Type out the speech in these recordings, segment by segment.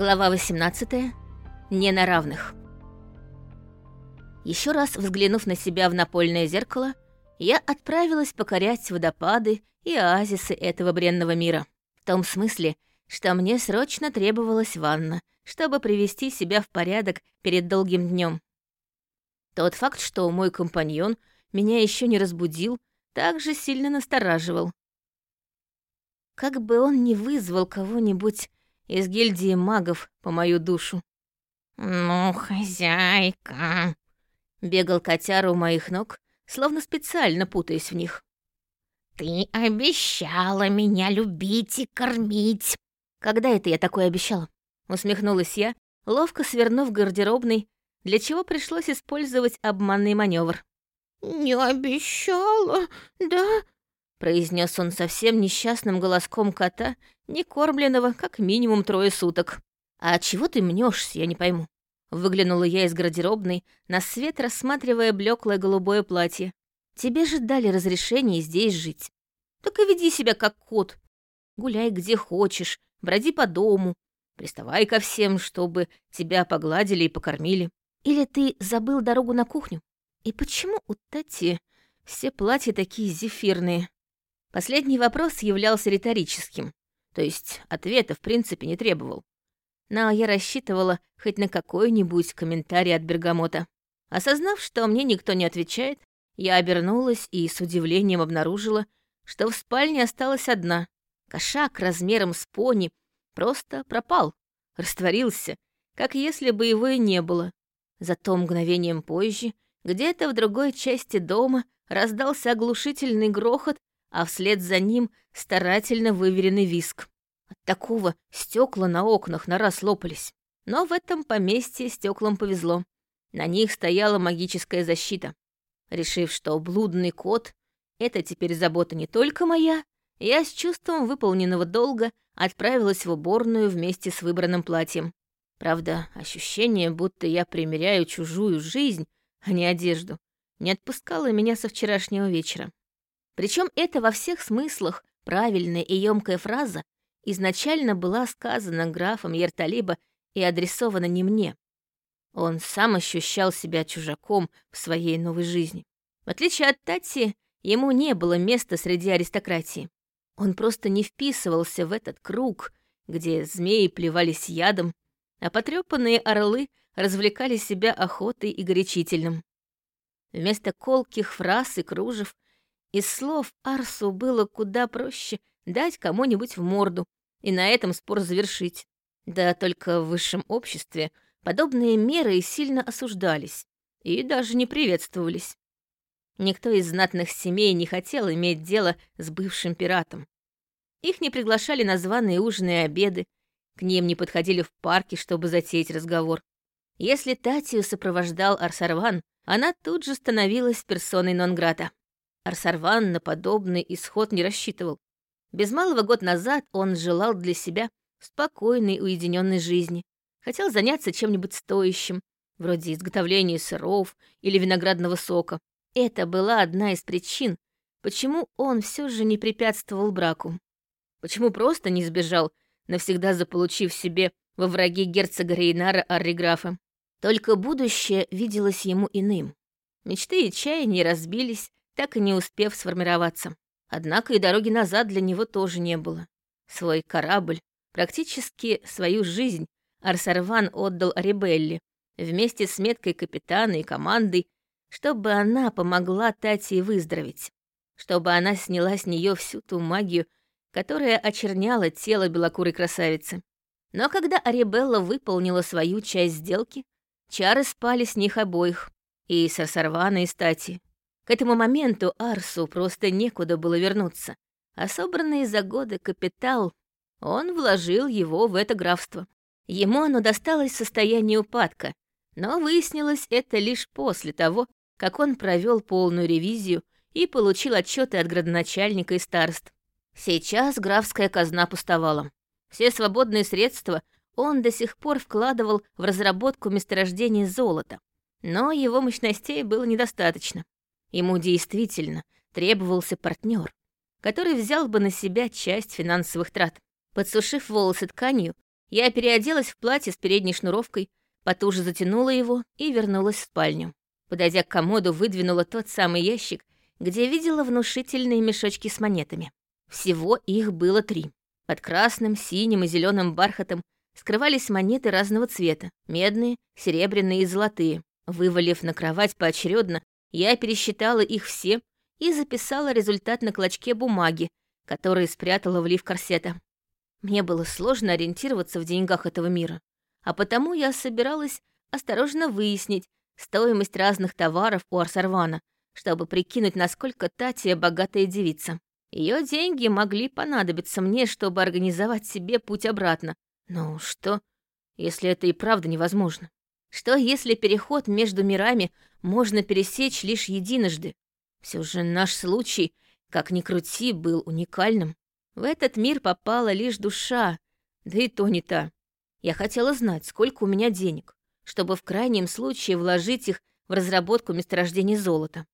Глава 18. Не на равных. Еще раз взглянув на себя в напольное зеркало, я отправилась покорять водопады и оазисы этого бренного мира. В том смысле, что мне срочно требовалась ванна, чтобы привести себя в порядок перед долгим днем. Тот факт, что мой компаньон меня еще не разбудил, также сильно настораживал. Как бы он ни вызвал кого-нибудь из гильдии магов по мою душу. «Ну, хозяйка!» — бегал котяра у моих ног, словно специально путаясь в них. «Ты обещала меня любить и кормить!» «Когда это я такое обещала?» — усмехнулась я, ловко свернув гардеробный, для чего пришлось использовать обманный маневр. «Не обещала, да?» произнес он совсем несчастным голоском кота, не кормленного как минимум трое суток. «А чего ты мнешься, я не пойму?» Выглянула я из гардеробной, на свет рассматривая блеклое голубое платье. «Тебе же дали разрешение здесь жить. И веди себя как кот. Гуляй где хочешь, броди по дому, приставай ко всем, чтобы тебя погладили и покормили. Или ты забыл дорогу на кухню? И почему у Тати все платья такие зефирные?» Последний вопрос являлся риторическим, то есть ответа в принципе не требовал. Но я рассчитывала хоть на какой-нибудь комментарий от Бергамота. Осознав, что мне никто не отвечает, я обернулась и с удивлением обнаружила, что в спальне осталась одна. Кошак размером с пони просто пропал, растворился, как если бы его и не было. Зато мгновением позже, где-то в другой части дома, раздался оглушительный грохот а вслед за ним старательно выверенный виск. От такого стекла на окнах на раз лопались. Но в этом поместье стеклам повезло. На них стояла магическая защита. Решив, что блудный кот — это теперь забота не только моя, я с чувством выполненного долга отправилась в уборную вместе с выбранным платьем. Правда, ощущение, будто я примеряю чужую жизнь, а не одежду, не отпускало меня со вчерашнего вечера. Причем это во всех смыслах правильная и емкая фраза изначально была сказана графом Ерталиба и адресована не мне. Он сам ощущал себя чужаком в своей новой жизни. В отличие от Тати, ему не было места среди аристократии. Он просто не вписывался в этот круг, где змеи плевались ядом, а потрепанные орлы развлекали себя охотой и горячительным. Вместо колких фраз и кружев из слов Арсу было куда проще дать кому-нибудь в морду и на этом спор завершить. Да только в высшем обществе подобные меры сильно осуждались и даже не приветствовались. Никто из знатных семей не хотел иметь дело с бывшим пиратом. Их не приглашали на званые ужины и обеды, к ним не подходили в парке, чтобы затеять разговор. Если Татью сопровождал Арсарван, она тут же становилась персоной нон-грата. Арсарван на подобный исход не рассчитывал. Без малого год назад он желал для себя спокойной, уединенной жизни. Хотел заняться чем-нибудь стоящим, вроде изготовления сыров или виноградного сока. Это была одна из причин, почему он все же не препятствовал браку. Почему просто не сбежал, навсегда заполучив себе во враги герцога Рейнара Арриграфа. Только будущее виделось ему иным. Мечты и чаяния разбились, так и не успев сформироваться. Однако и дороги назад для него тоже не было. Свой корабль, практически свою жизнь Арсарван отдал Арибелли вместе с меткой капитана и командой, чтобы она помогла Тати выздороветь, чтобы она сняла с нее всю ту магию, которая очерняла тело белокурой красавицы. Но когда Арибелла выполнила свою часть сделки, чары спали с них обоих, и Арсарвана, и с Тати. К этому моменту Арсу просто некуда было вернуться, а собранный за годы капитал, он вложил его в это графство. Ему оно досталось в состоянии упадка, но выяснилось это лишь после того, как он провел полную ревизию и получил отчеты от градоначальника и старост. Сейчас графская казна пустовала. Все свободные средства он до сих пор вкладывал в разработку месторождения золота, но его мощностей было недостаточно. Ему действительно требовался партнер, который взял бы на себя часть финансовых трат. Подсушив волосы тканью, Я переоделась в платье с передней шнуровкой, потуже затянула его и вернулась в спальню. Подойдя к комоду, выдвинула тот самый ящик, где видела внушительные мешочки с монетами. Всего их было три. Под красным, синим и зеленым бархатом скрывались монеты разного цвета — медные, серебряные и золотые. Вывалив на кровать поочередно, я пересчитала их все и записала результат на клочке бумаги, который спрятала в лиф корсета. Мне было сложно ориентироваться в деньгах этого мира, а потому я собиралась осторожно выяснить стоимость разных товаров у Арсарвана, чтобы прикинуть, насколько Татья богатая девица. Ее деньги могли понадобиться мне, чтобы организовать себе путь обратно. Но что, если это и правда невозможно? Что, если переход между мирами можно пересечь лишь единожды? Все же наш случай, как ни крути, был уникальным. В этот мир попала лишь душа, да и то не та. Я хотела знать, сколько у меня денег, чтобы в крайнем случае вложить их в разработку месторождений золота.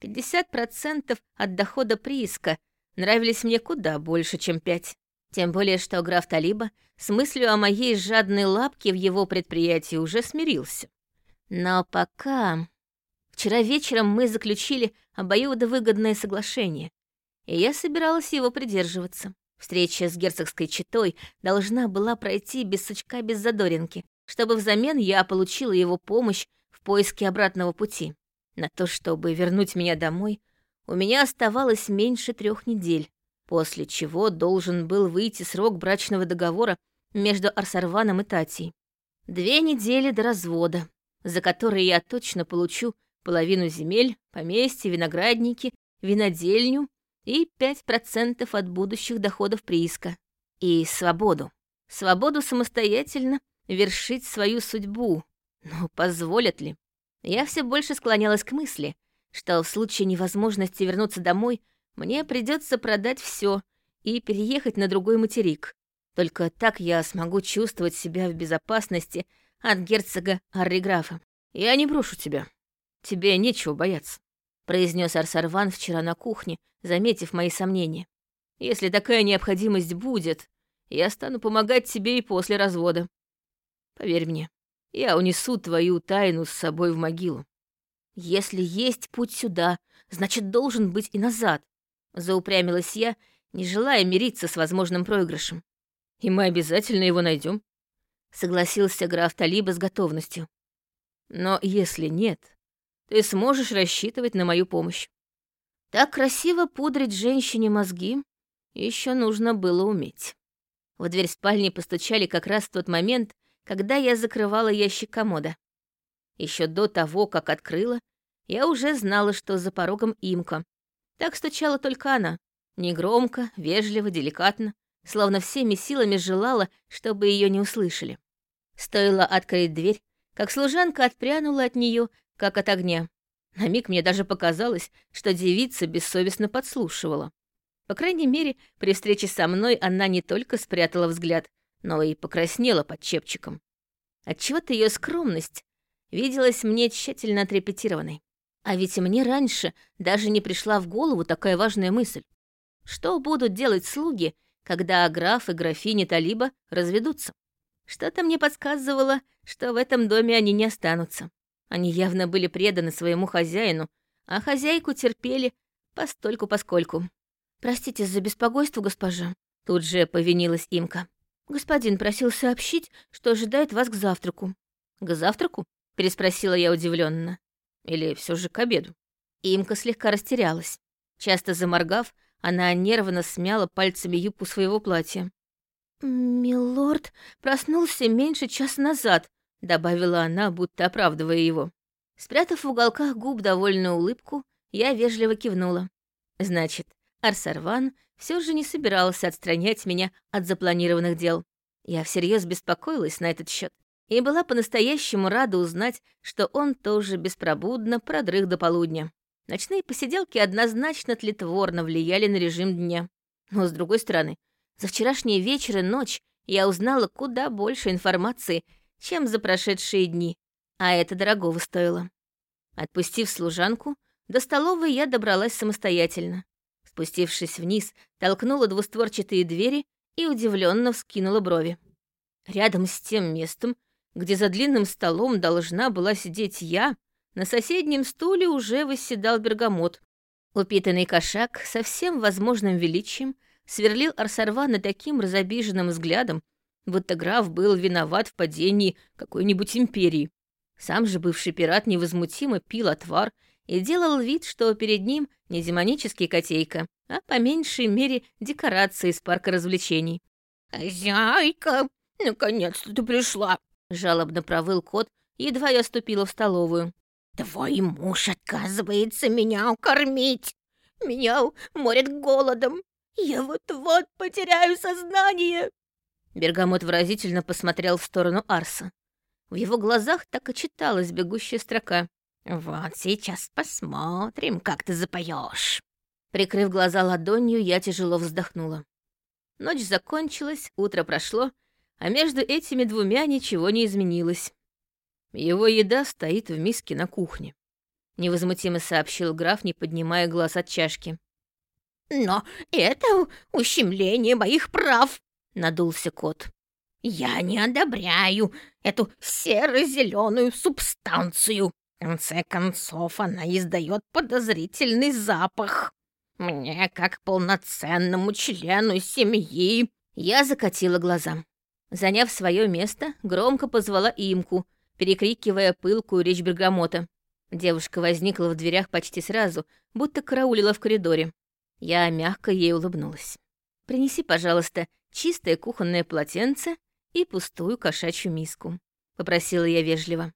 50% от дохода прииска нравились мне куда больше, чем 5. Тем более, что граф Талиба с мыслью о моей жадной лапке в его предприятии уже смирился. Но пока... Вчера вечером мы заключили обоюдовыгодное соглашение, и я собиралась его придерживаться. Встреча с герцогской четой должна была пройти без сучка, без задоринки, чтобы взамен я получила его помощь в поиске обратного пути. На то, чтобы вернуть меня домой, у меня оставалось меньше трех недель после чего должен был выйти срок брачного договора между Арсарваном и Татей. Две недели до развода, за которые я точно получу половину земель, поместье, виноградники, винодельню и 5% от будущих доходов прииска. И свободу. Свободу самостоятельно вершить свою судьбу. Но позволят ли? Я все больше склонялась к мысли, что в случае невозможности вернуться домой — мне придется продать все и переехать на другой материк. Только так я смогу чувствовать себя в безопасности от герцога Арриграфа. Я не брошу тебя. Тебе нечего бояться, произнес Арсарван вчера на кухне, заметив мои сомнения. Если такая необходимость будет, я стану помогать тебе и после развода. Поверь мне, я унесу твою тайну с собой в могилу. Если есть путь сюда, значит, должен быть и назад. Заупрямилась я, не желая мириться с возможным проигрышем. «И мы обязательно его найдем, согласился граф Талиба с готовностью. «Но если нет, ты сможешь рассчитывать на мою помощь. Так красиво пудрить женщине мозги еще нужно было уметь». В дверь спальни постучали как раз в тот момент, когда я закрывала ящик комода. Еще до того, как открыла, я уже знала, что за порогом имка, так стучала только она. Негромко, вежливо, деликатно, словно всеми силами желала, чтобы ее не услышали. Стоило открыть дверь, как служанка отпрянула от нее, как от огня. На миг мне даже показалось, что девица бессовестно подслушивала. По крайней мере, при встрече со мной она не только спрятала взгляд, но и покраснела под чепчиком. Отчего-то ее скромность виделась мне тщательно отрепетированной. А ведь мне раньше даже не пришла в голову такая важная мысль. Что будут делать слуги, когда граф и графиня Талиба разведутся? Что-то мне подсказывало, что в этом доме они не останутся. Они явно были преданы своему хозяину, а хозяйку терпели постольку-поскольку. «Простите за беспокойство, госпожа», — тут же повинилась имка. «Господин просил сообщить, что ожидает вас к завтраку». «К завтраку?» — переспросила я удивленно. Или все же к обеду? Имка слегка растерялась. Часто заморгав, она нервно смяла пальцами юбку своего платья. «Милорд проснулся меньше часа назад», — добавила она, будто оправдывая его. Спрятав в уголках губ довольную улыбку, я вежливо кивнула. «Значит, Арсарван все же не собирался отстранять меня от запланированных дел. Я всерьез беспокоилась на этот счет и была по-настоящему рада узнать, что он тоже беспробудно продрых до полудня. Ночные посиделки однозначно тлетворно влияли на режим дня. Но, с другой стороны, за вчерашний вечер и ночь я узнала куда больше информации, чем за прошедшие дни, а это дорогого стоило. Отпустив служанку, до столовой я добралась самостоятельно. Спустившись вниз, толкнула двустворчатые двери и удивленно вскинула брови. Рядом с тем местом, где за длинным столом должна была сидеть я, на соседнем стуле уже восседал бергамот. Упитанный кошак со всем возможным величием сверлил Арсарвана таким разобиженным взглядом, будто граф был виноват в падении какой-нибудь империи. Сам же бывший пират невозмутимо пил отвар и делал вид, что перед ним не демонический котейка, а по меньшей мере декорации из парка развлечений. «Хозяйка, наконец-то ты пришла!» — жалобно провыл кот, едва я ступила в столовую. «Твой муж отказывается меня кормить. Меня морит голодом. Я вот-вот потеряю сознание!» Бергамот выразительно посмотрел в сторону Арса. В его глазах так и читалась бегущая строка. «Вот сейчас посмотрим, как ты запоешь. Прикрыв глаза ладонью, я тяжело вздохнула. Ночь закончилась, утро прошло, а между этими двумя ничего не изменилось. Его еда стоит в миске на кухне. Невозмутимо сообщил граф, не поднимая глаз от чашки. «Но это ущемление моих прав!» надулся кот. «Я не одобряю эту серо-зеленую субстанцию. В конце концов, она издает подозрительный запах. Мне, как полноценному члену семьи...» Я закатила глаза. Заняв свое место, громко позвала имку, перекрикивая пылкую речь бергамота. Девушка возникла в дверях почти сразу, будто караулила в коридоре. Я мягко ей улыбнулась. «Принеси, пожалуйста, чистое кухонное полотенце и пустую кошачью миску», — попросила я вежливо.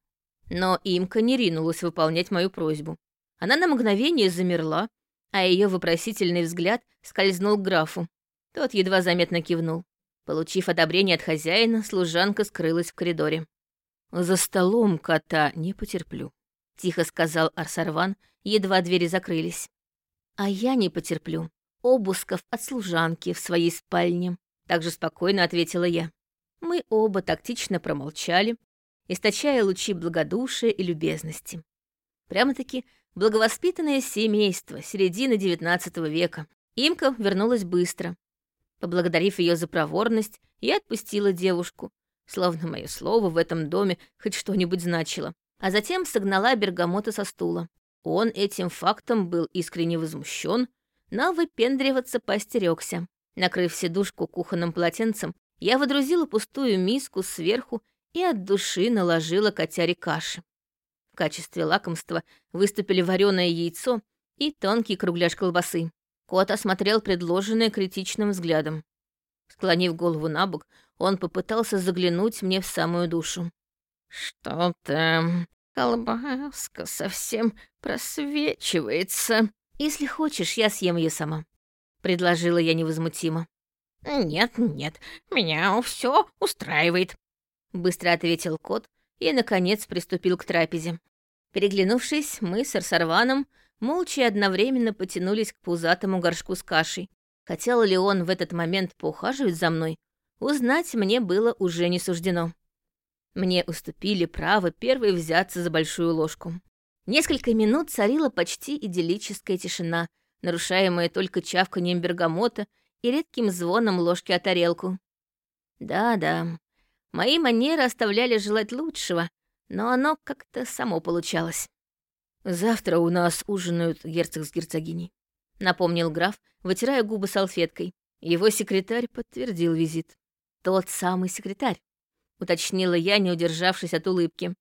Но имка не ринулась выполнять мою просьбу. Она на мгновение замерла, а ее вопросительный взгляд скользнул к графу. Тот едва заметно кивнул. Получив одобрение от хозяина, служанка скрылась в коридоре. «За столом кота не потерплю», — тихо сказал Арсарван, едва двери закрылись. «А я не потерплю обысков от служанки в своей спальне», также спокойно ответила я. Мы оба тактично промолчали, источая лучи благодушия и любезности. Прямо-таки благовоспитанное семейство середины XIX века. Имка вернулась быстро. Поблагодарив ее за проворность, я отпустила девушку, словно мое слово в этом доме хоть что-нибудь значило, а затем согнала бергамота со стула. Он этим фактом был искренне возмущен, но выпендриваться постерегся. Накрыв сидушку кухонным полотенцем, я водрузила пустую миску сверху и от души наложила котяре каши. В качестве лакомства выступили вареное яйцо и тонкий кругляш колбасы. Кот осмотрел предложенное критичным взглядом. Склонив голову на бок, он попытался заглянуть мне в самую душу. «Что там? Колбаска совсем просвечивается». «Если хочешь, я съем ее сама», — предложила я невозмутимо. «Нет, нет, меня все устраивает», — быстро ответил кот и, наконец, приступил к трапезе. Переглянувшись, мы с Арсарваном молча и одновременно потянулись к пузатому горшку с кашей. Хотел ли он в этот момент поухаживать за мной, узнать мне было уже не суждено. Мне уступили право первой взяться за большую ложку. Несколько минут царила почти идиллическая тишина, нарушаемое только чавканием бергамота и редким звоном ложки о тарелку. Да-да, мои манеры оставляли желать лучшего, но оно как-то само получалось. «Завтра у нас ужинают герцог с герцогиней», — напомнил граф, вытирая губы салфеткой. Его секретарь подтвердил визит. «Тот самый секретарь», — уточнила я, не удержавшись от улыбки.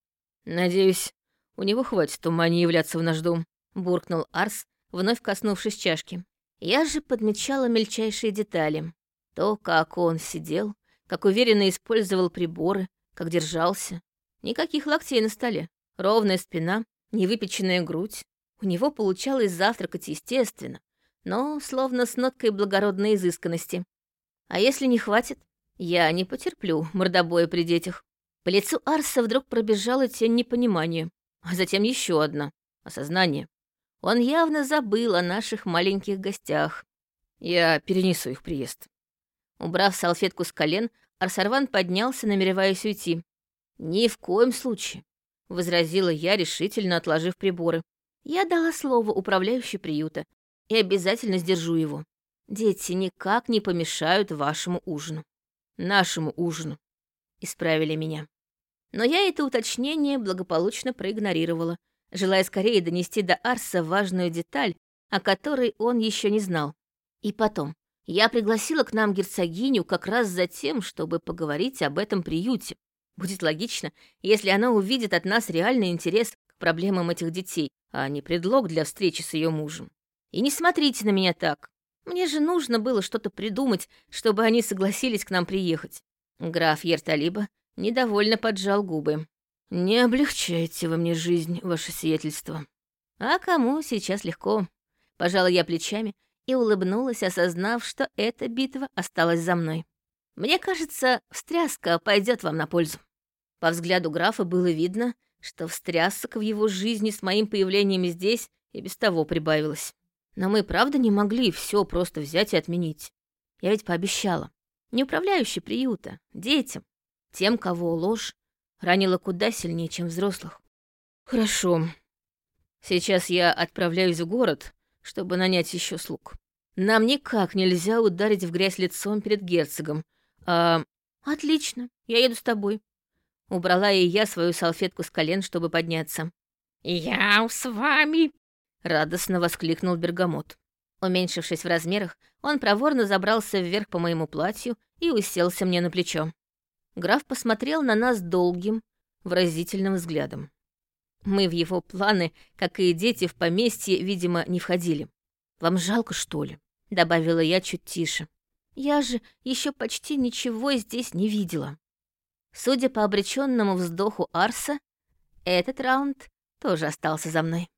«Надеюсь, у него хватит ума не являться в наш дом», — буркнул Арс, вновь коснувшись чашки. Я же подмечала мельчайшие детали. То, как он сидел, как уверенно использовал приборы, как держался. Никаких локтей на столе. Ровная спина, невыпеченная грудь. У него получалось завтракать естественно, но словно с ноткой благородной изысканности. А если не хватит, я не потерплю мордобоя при детях. По лицу Арса вдруг пробежала тень непонимания, а затем еще одна — осознание. Он явно забыл о наших маленьких гостях. Я перенесу их приезд. Убрав салфетку с колен, Арсарван поднялся, намереваясь уйти. «Ни в коем случае», — возразила я, решительно отложив приборы. «Я дала слово управляющей приюта и обязательно сдержу его. Дети никак не помешают вашему ужину. Нашему ужину». исправили меня. Но я это уточнение благополучно проигнорировала, желая скорее донести до Арса важную деталь, о которой он еще не знал. И потом, я пригласила к нам герцогиню как раз за тем, чтобы поговорить об этом приюте. Будет логично, если она увидит от нас реальный интерес к проблемам этих детей, а не предлог для встречи с ее мужем. И не смотрите на меня так. Мне же нужно было что-то придумать, чтобы они согласились к нам приехать. Граф Ерталиба недовольно поджал губы. «Не облегчайте вы мне жизнь, ваше сиятельство». «А кому сейчас легко?» Пожала я плечами и улыбнулась, осознав, что эта битва осталась за мной. «Мне кажется, встряска пойдет вам на пользу». По взгляду графа было видно, что встрясок в его жизни с моим появлением здесь и без того прибавилось. Но мы правда не могли все просто взять и отменить. Я ведь пообещала. Не управляющий приюта, детям, тем, кого ложь ранила куда сильнее, чем взрослых. Хорошо. Сейчас я отправляюсь в город, чтобы нанять еще слуг. Нам никак нельзя ударить в грязь лицом перед герцогом. А... Отлично, я еду с тобой. Убрала и я свою салфетку с колен, чтобы подняться. «Я с вами!» — радостно воскликнул Бергамот. Уменьшившись в размерах, он проворно забрался вверх по моему платью и уселся мне на плечо. Граф посмотрел на нас долгим, выразительным взглядом. Мы в его планы, как и дети в поместье, видимо, не входили. «Вам жалко, что ли?» — добавила я чуть тише. «Я же еще почти ничего здесь не видела». Судя по обреченному вздоху Арса, этот раунд тоже остался за мной.